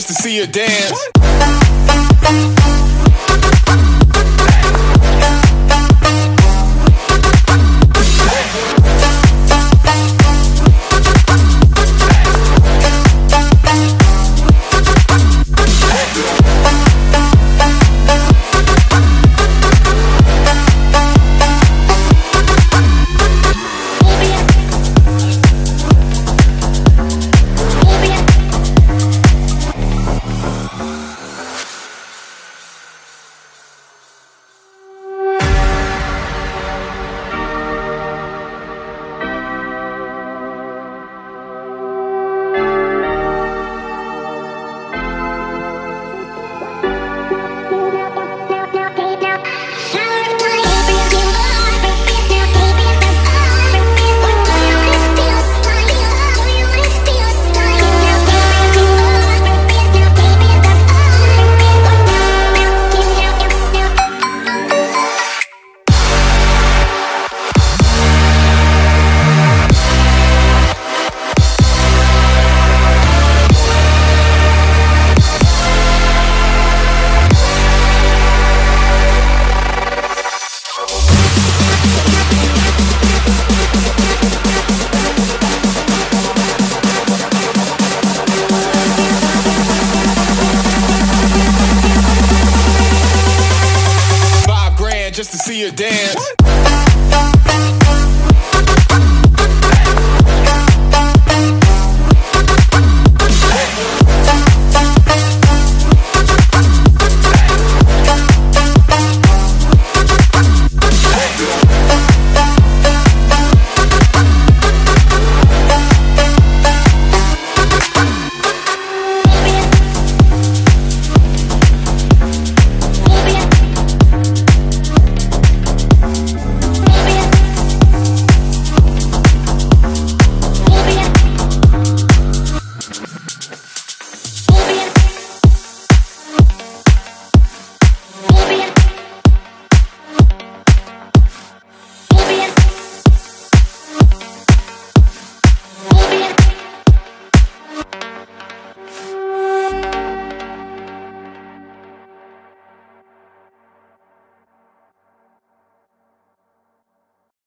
just to see her dance. just to see you dance.